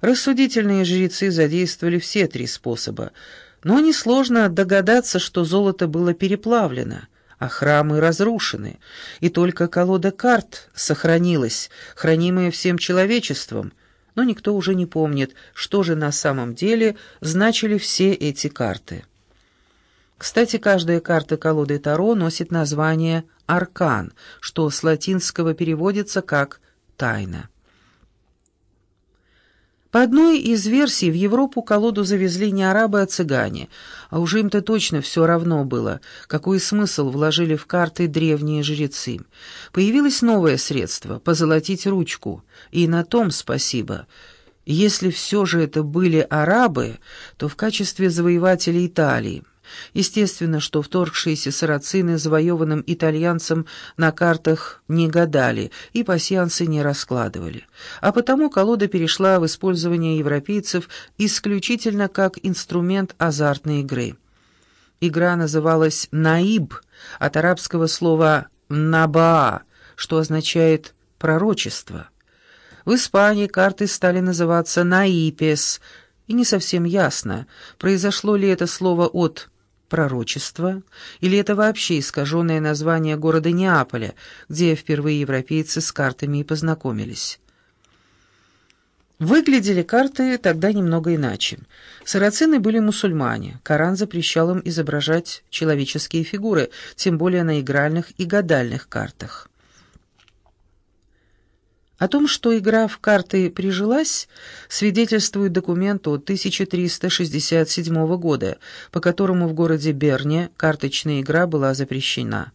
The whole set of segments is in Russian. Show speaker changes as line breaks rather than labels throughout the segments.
Рассудительные жрецы задействовали все три способа, но несложно догадаться, что золото было переплавлено, а храмы разрушены, и только колода карт сохранилась, хранимая всем человечеством, но никто уже не помнит, что же на самом деле значили все эти карты. Кстати, каждая карта колоды Таро носит название «Аркан», что с латинского переводится как «тайна». По одной из версий в Европу колоду завезли не арабы, а цыгане, а уже им-то точно все равно было, какой смысл вложили в карты древние жрецы. Появилось новое средство — позолотить ручку, и на том спасибо. Если все же это были арабы, то в качестве завоевателей Италии. Естественно, что вторгшиеся сарацины завоеванным итальянцам на картах не гадали и пасьянсы не раскладывали. А потому колода перешла в использование европейцев исключительно как инструмент азартной игры. Игра называлась «наиб» от арабского слова «набаа», что означает «пророчество». В Испании карты стали называться «наипес», и не совсем ясно, произошло ли это слово от пророчество, или это вообще искаженное название города Неаполя, где впервые европейцы с картами и познакомились. Выглядели карты тогда немного иначе. Сарацины были мусульмане, Коран запрещал им изображать человеческие фигуры, тем более на игральных и гадальных картах. О том, что игра в карты прижилась, свидетельствует документ от 1367 года, по которому в городе Берне карточная игра была запрещена.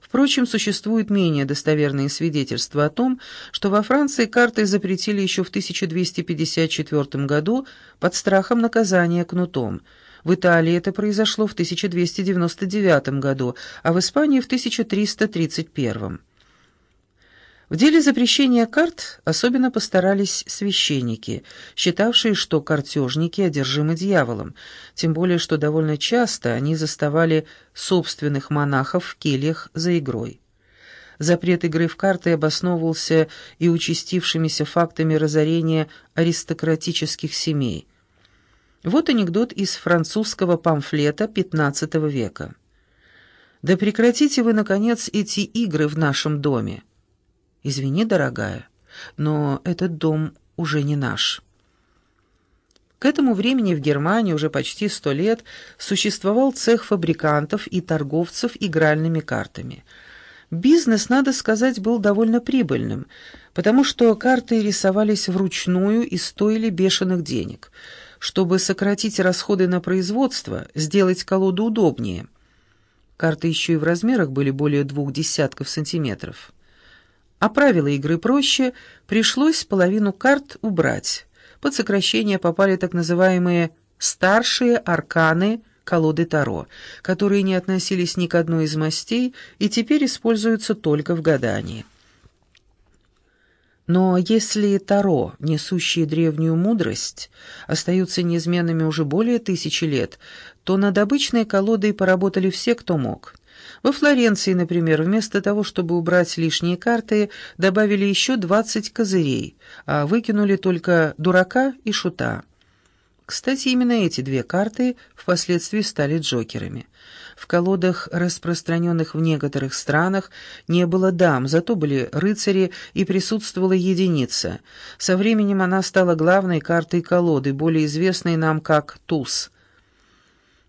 Впрочем, существуют менее достоверные свидетельства о том, что во Франции карты запретили еще в 1254 году под страхом наказания кнутом. В Италии это произошло в 1299 году, а в Испании в 1331. В деле запрещения карт особенно постарались священники, считавшие, что картежники одержимы дьяволом, тем более что довольно часто они заставали собственных монахов в кельях за игрой. Запрет игры в карты обосновывался и участившимися фактами разорения аристократических семей. Вот анекдот из французского памфлета XV века. «Да прекратите вы, наконец, эти игры в нашем доме!» «Извини, дорогая, но этот дом уже не наш». К этому времени в Германии уже почти сто лет существовал цех фабрикантов и торговцев игральными картами. Бизнес, надо сказать, был довольно прибыльным, потому что карты рисовались вручную и стоили бешеных денег. Чтобы сократить расходы на производство, сделать колоду удобнее. Карты еще и в размерах были более двух десятков сантиметров. А правила игры проще, пришлось половину карт убрать. Под сокращение попали так называемые «старшие арканы» колоды Таро, которые не относились ни к одной из мастей и теперь используются только в гадании. Но если Таро, несущие древнюю мудрость, остаются неизменными уже более тысячи лет, то над обычной колодой поработали все, кто мог – во Флоренции, например, вместо того, чтобы убрать лишние карты, добавили еще 20 козырей, а выкинули только дурака и шута. Кстати, именно эти две карты впоследствии стали джокерами. В колодах, распространенных в некоторых странах, не было дам, зато были рыцари и присутствовала единица. Со временем она стала главной картой колоды, более известной нам как туз –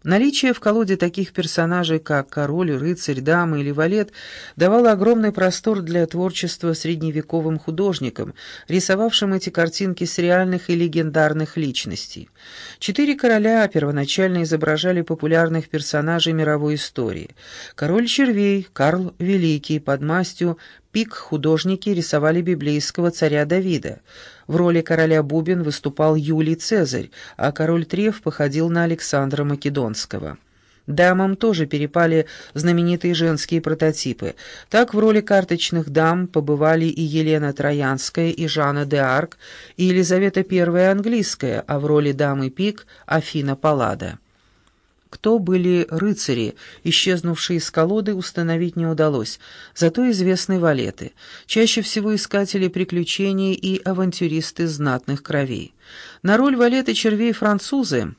Наличие в колоде таких персонажей, как король, рыцарь, дама или валет, давало огромный простор для творчества средневековым художникам, рисовавшим эти картинки с реальных и легендарных личностей. Четыре короля первоначально изображали популярных персонажей мировой истории. Король червей, Карл Великий, под мастью пик художники рисовали библейского царя Давида. В роли короля Бубен выступал Юлий Цезарь, а король Трев походил на Александра Македонского. Дамам тоже перепали знаменитые женские прототипы. Так в роли карточных дам побывали и Елена Троянская, и Жанна де Арк, и Елизавета I английская, а в роли дамы Пик – Афина Паллада. Кто были рыцари, исчезнувшие из колоды, установить не удалось, зато известны валеты, чаще всего искатели приключений и авантюристы знатных кровей. На роль валеты червей французы